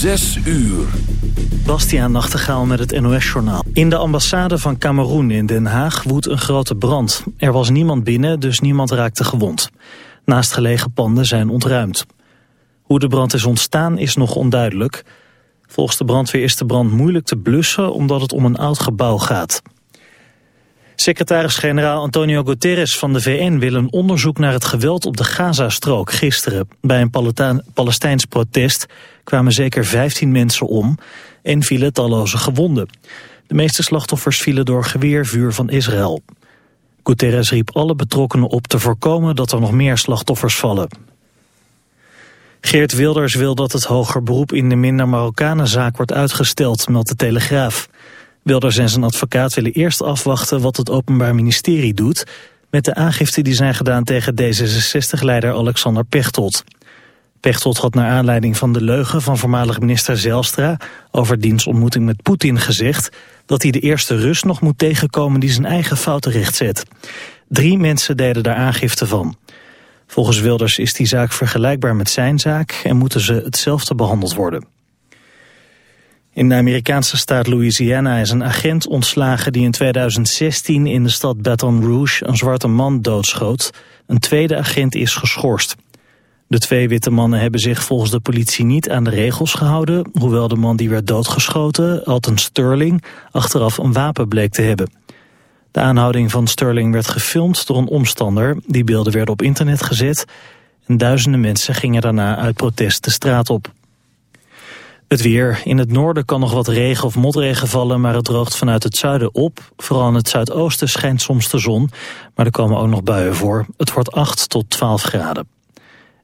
Zes uur. Bastiaan Nachtegaal met het NOS-journaal. In de ambassade van Cameroen in Den Haag woedt een grote brand. Er was niemand binnen, dus niemand raakte gewond. Naastgelegen panden zijn ontruimd. Hoe de brand is ontstaan is nog onduidelijk. Volgens de brandweer is de brand moeilijk te blussen omdat het om een oud gebouw gaat. Secretaris-generaal Antonio Guterres van de VN wil een onderzoek naar het geweld op de Gazastrook gisteren. Bij een Palestijns protest kwamen zeker 15 mensen om en vielen talloze gewonden. De meeste slachtoffers vielen door geweervuur van Israël. Guterres riep alle betrokkenen op te voorkomen dat er nog meer slachtoffers vallen. Geert Wilders wil dat het hoger beroep in de minder Marokkanenzaak wordt uitgesteld, meldt de Telegraaf. Wilders en zijn advocaat willen eerst afwachten wat het Openbaar Ministerie doet... met de aangifte die zijn gedaan tegen D66-leider Alexander Pechtold. Pechtold had naar aanleiding van de leugen van voormalig minister Zelstra... over diens ontmoeting met Poetin gezegd... dat hij de eerste Rus nog moet tegenkomen die zijn eigen fouten rechtzet. Drie mensen deden daar aangifte van. Volgens Wilders is die zaak vergelijkbaar met zijn zaak... en moeten ze hetzelfde behandeld worden. In de Amerikaanse staat Louisiana is een agent ontslagen die in 2016 in de stad Baton Rouge een zwarte man doodschoot. Een tweede agent is geschorst. De twee witte mannen hebben zich volgens de politie niet aan de regels gehouden, hoewel de man die werd doodgeschoten, Alton Sterling, achteraf een wapen bleek te hebben. De aanhouding van Sterling werd gefilmd door een omstander, die beelden werden op internet gezet en duizenden mensen gingen daarna uit protest de straat op. Het weer. In het noorden kan nog wat regen of motregen vallen, maar het droogt vanuit het zuiden op. Vooral in het zuidoosten schijnt soms de zon, maar er komen ook nog buien voor. Het wordt 8 tot 12 graden.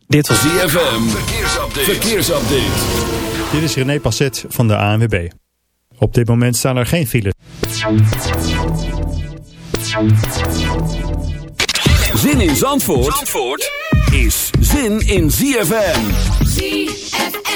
Dit was ZFM. Verkeersupdate. Verkeersupdate. Dit is René Passet van de ANWB. Op dit moment staan er geen files. Zin in Zandvoort, Zandvoort is zin in ZFM. ZFM.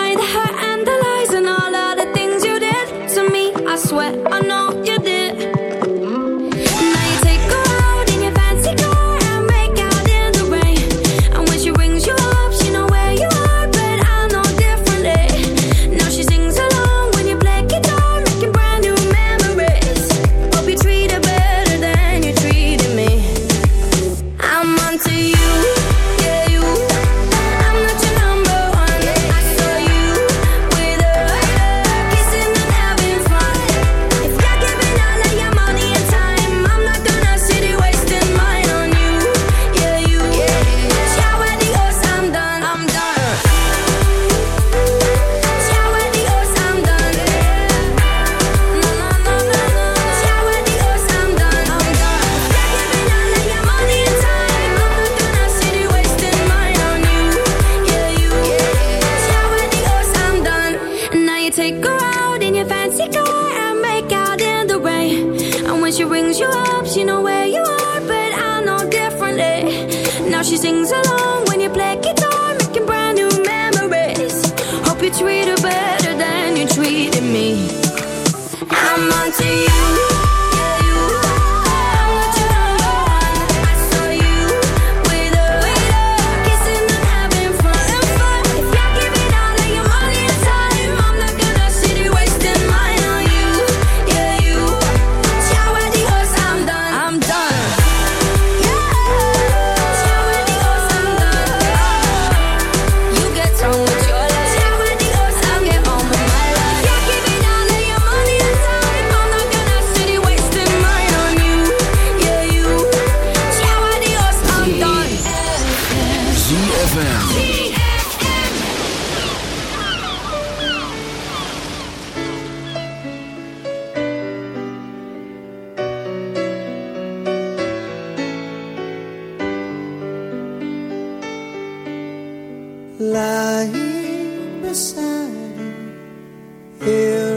lying beside you. Here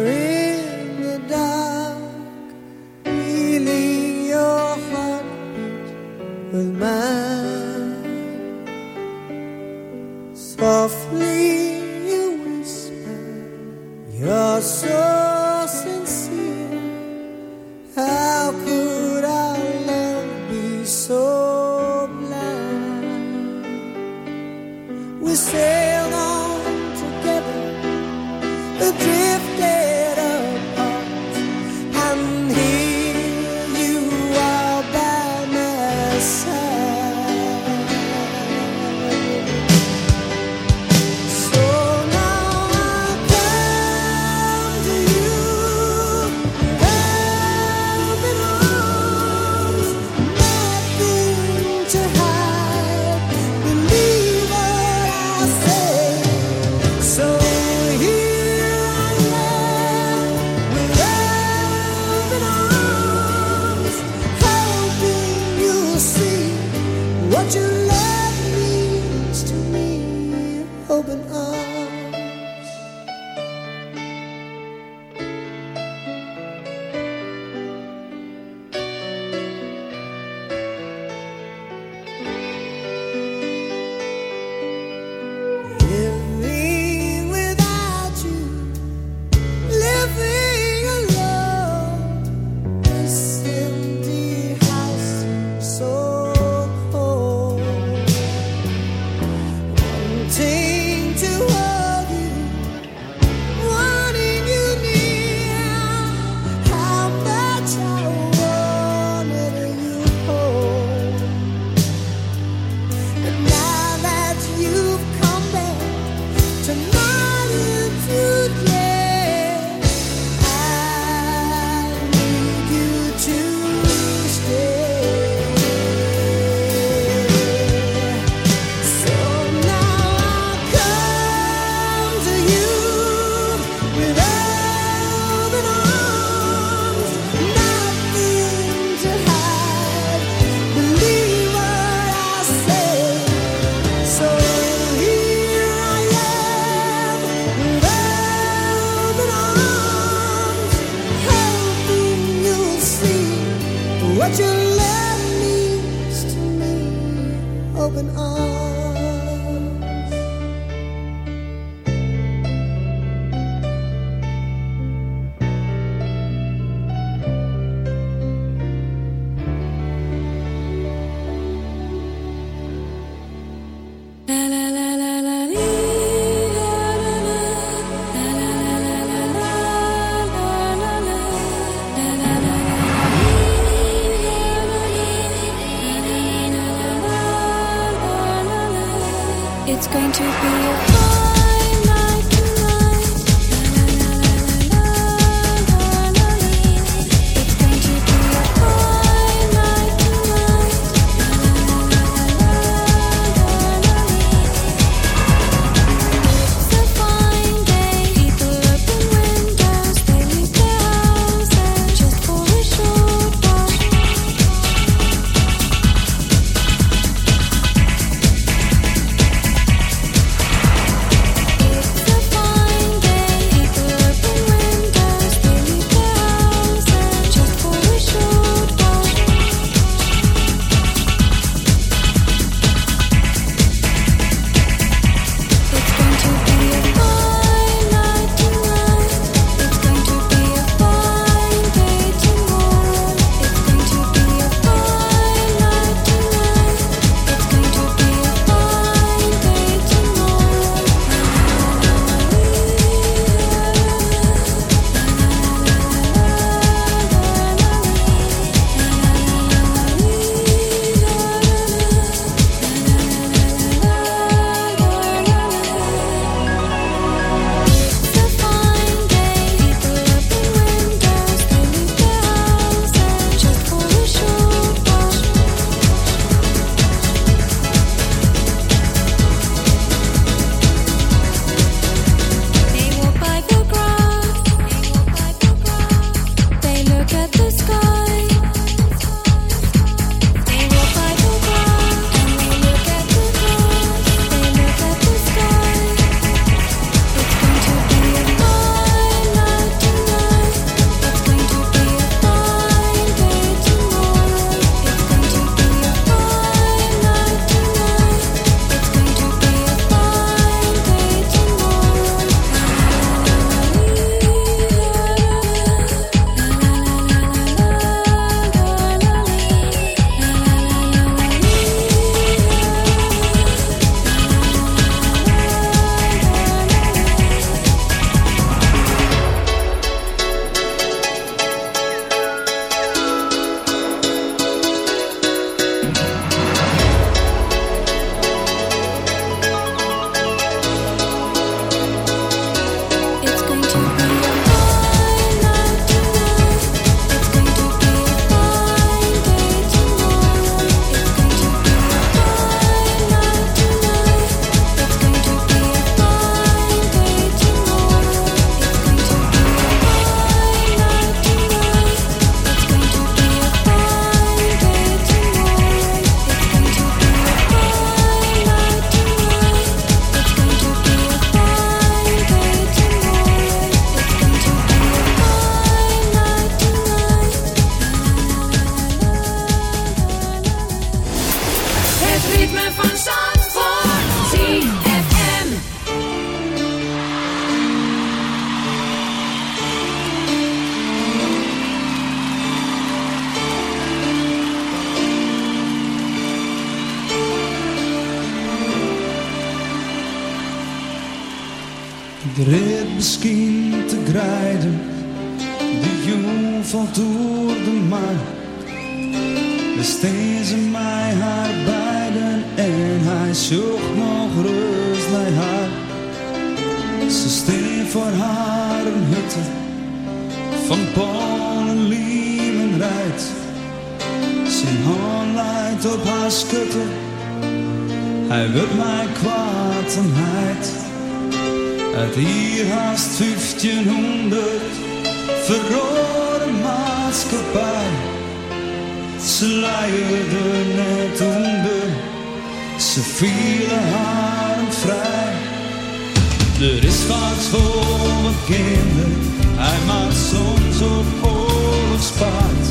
Er is vaak voor mijn kinderen, hij maakt soms op oorlogspaard.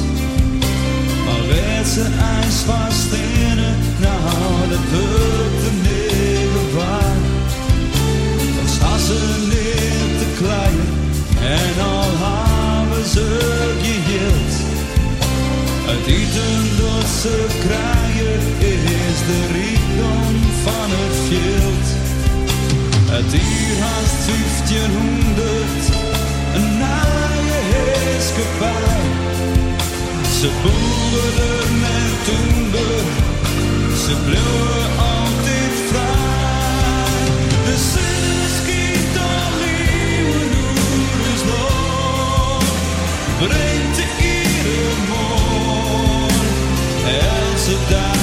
Maar werd ze ijs van stenen nou dat hulp de neven waar. Dan staan ze niet te klein en al hebben ze geheeld. uit eten dat ze krijgen. Het duurt haast 1500, een naaie heerskepaar. Ze boeren met toender, ze bleven altijd vrij. De zus schiet al nieuwe is nog, brengt de iedere morgen, en ze daar.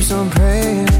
keeps on praying.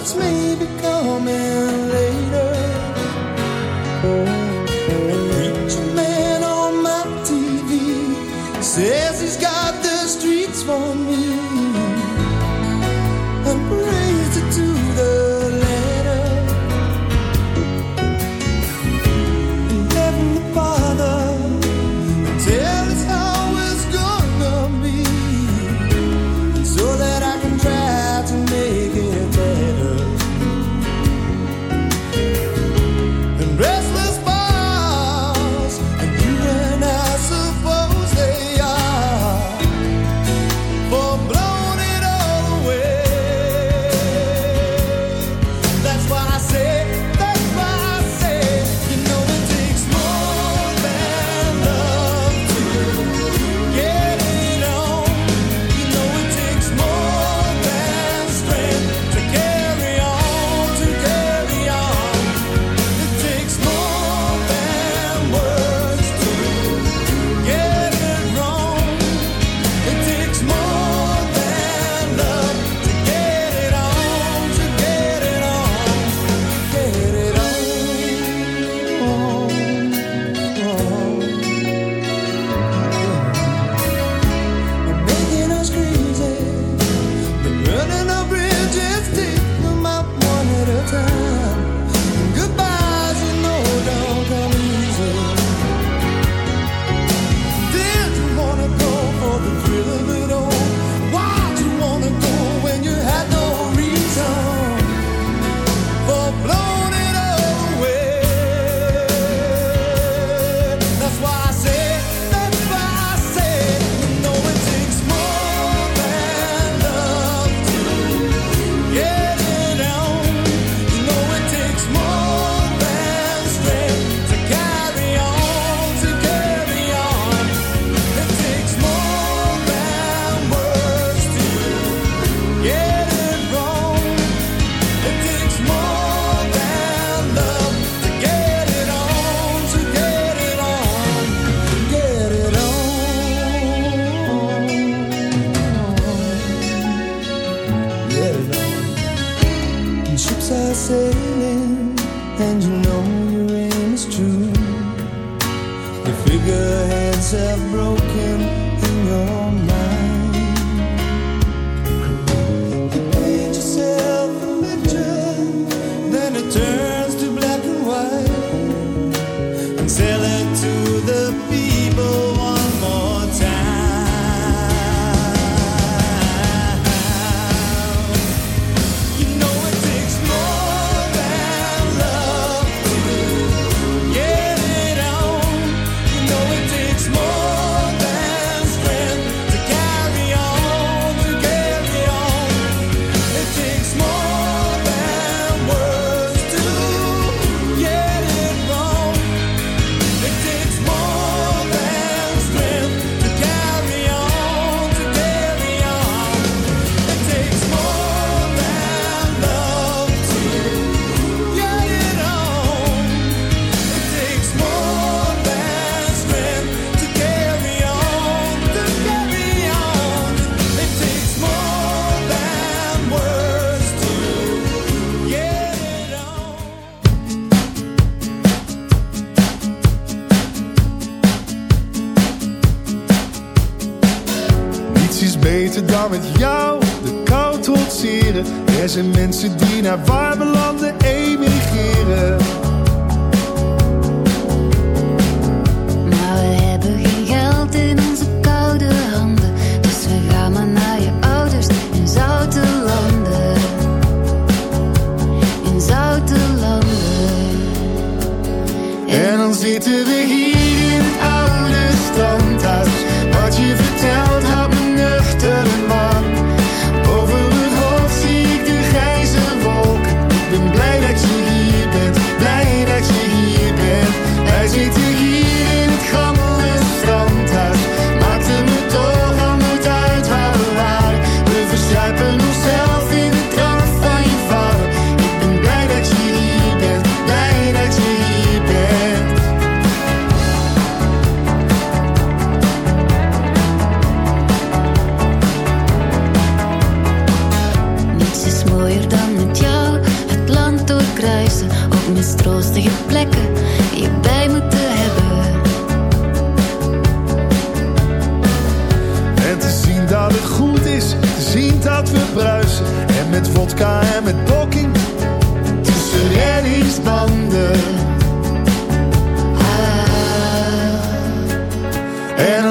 it's me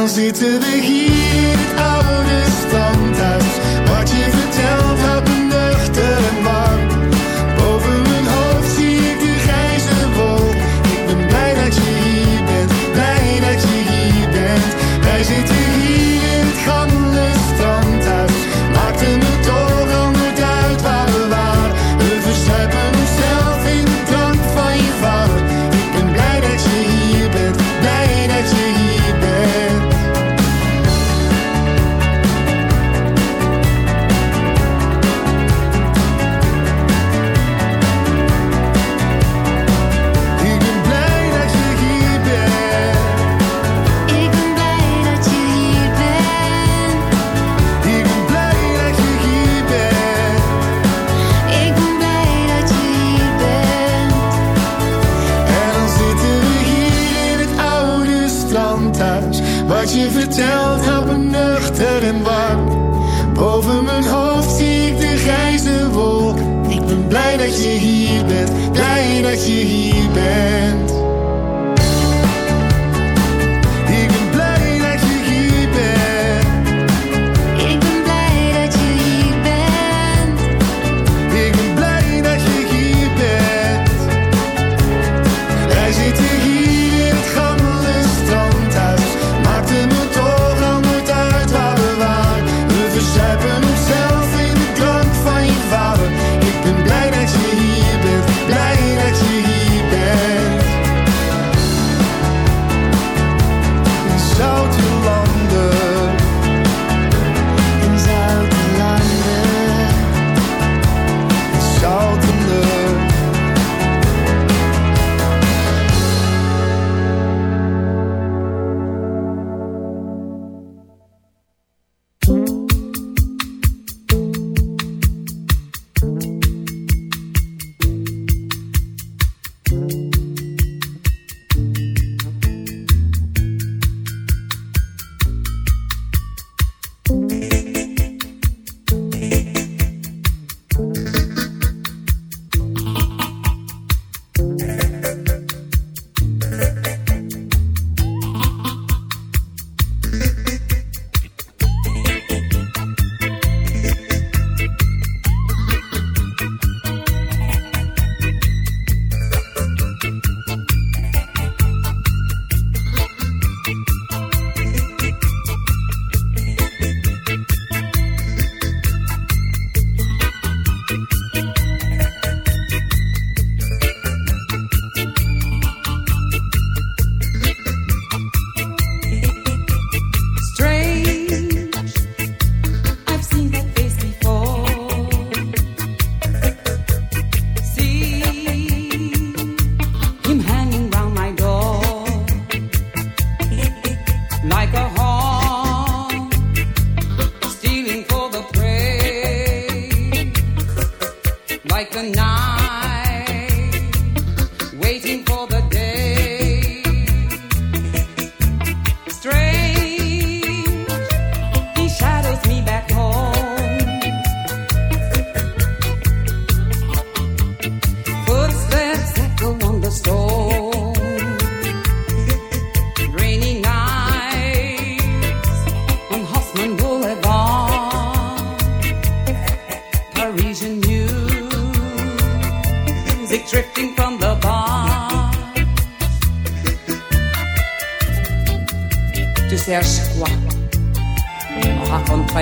easy to the heat.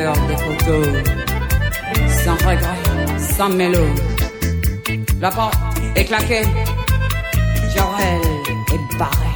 meilleure des photos. Sans regret, sans mélo. La porte est claquée. Jorel est barré.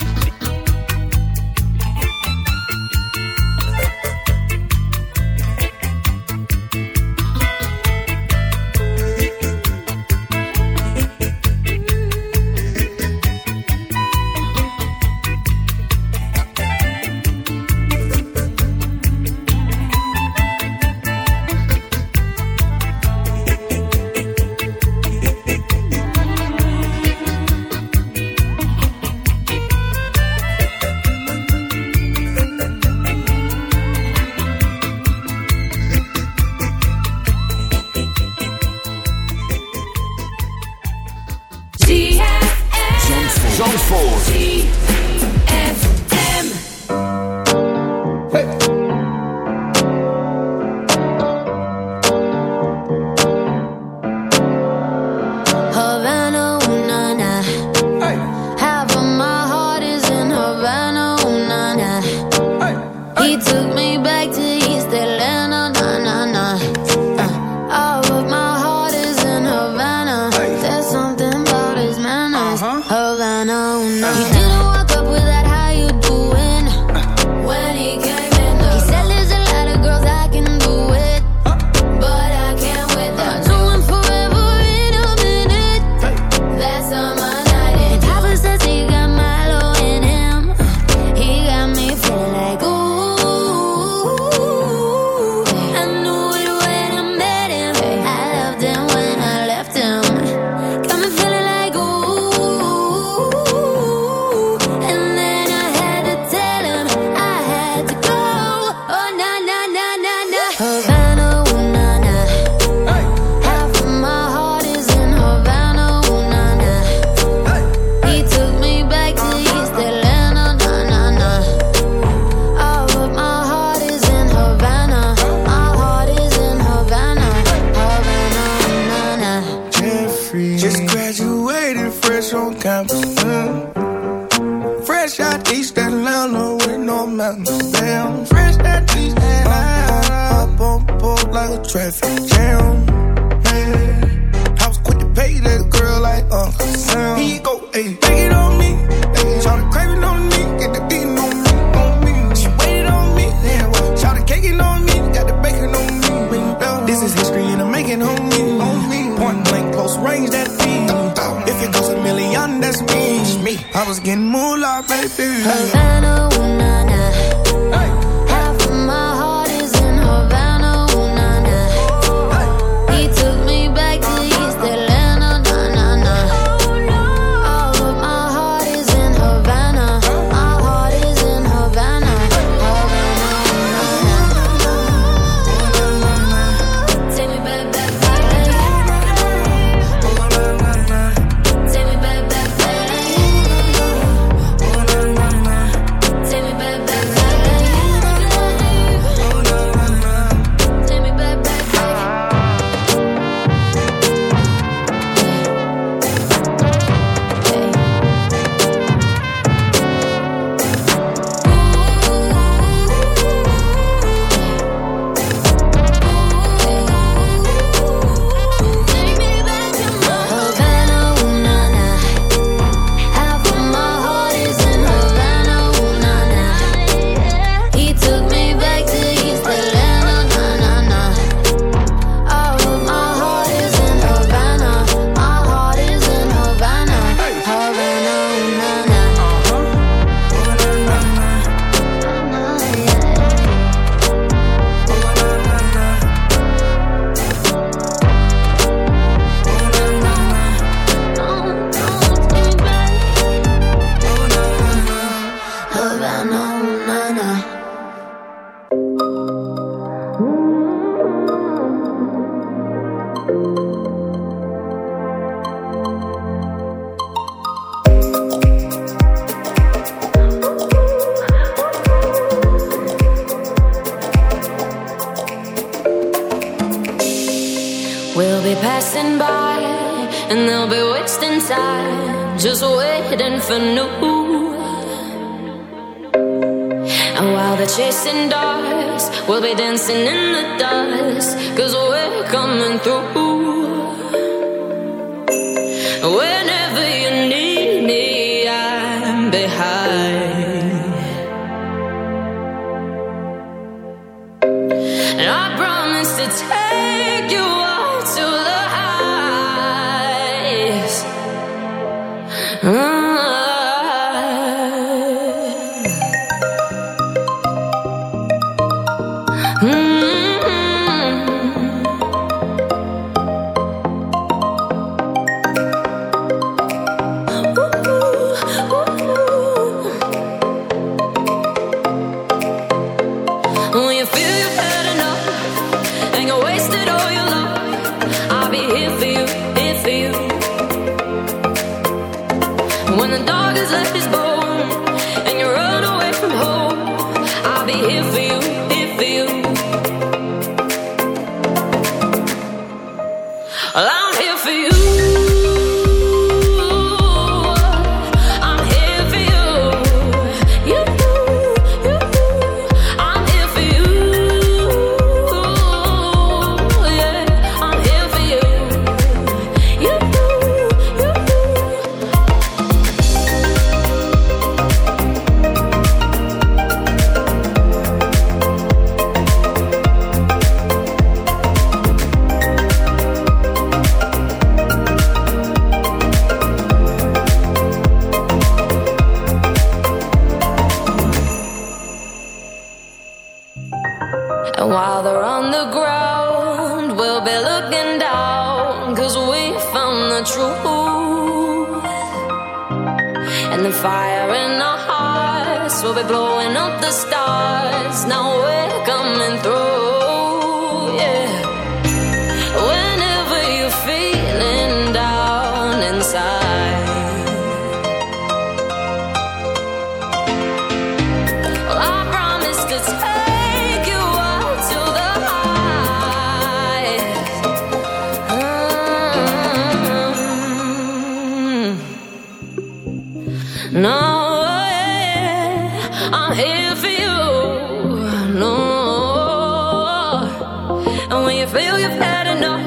And when you feel you've had enough,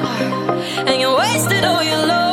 and you wasted all your love.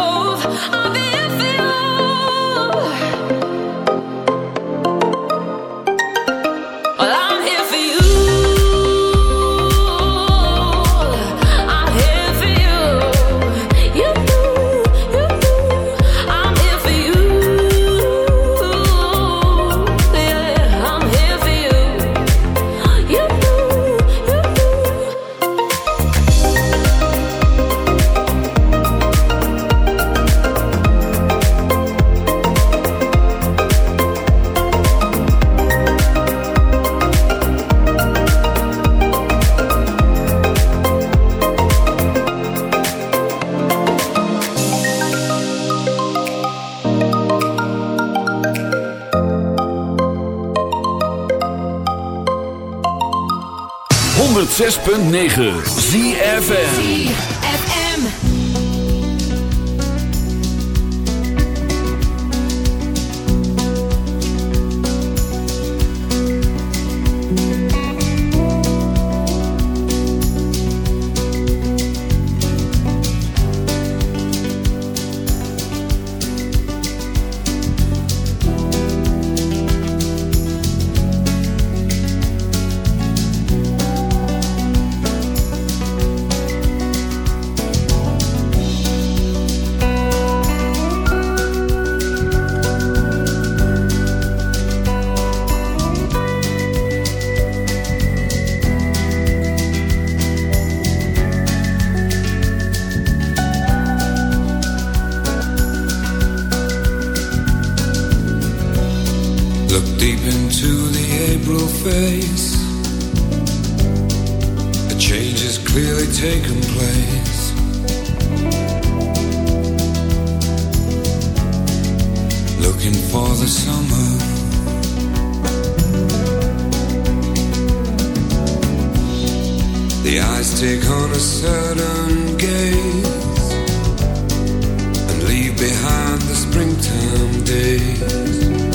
106.9 ZFN Look deep into the April face. A change has clearly taken place. Looking for the summer. The eyes take on a certain gaze And leave behind the springtime days.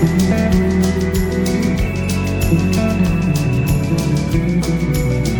Thank you.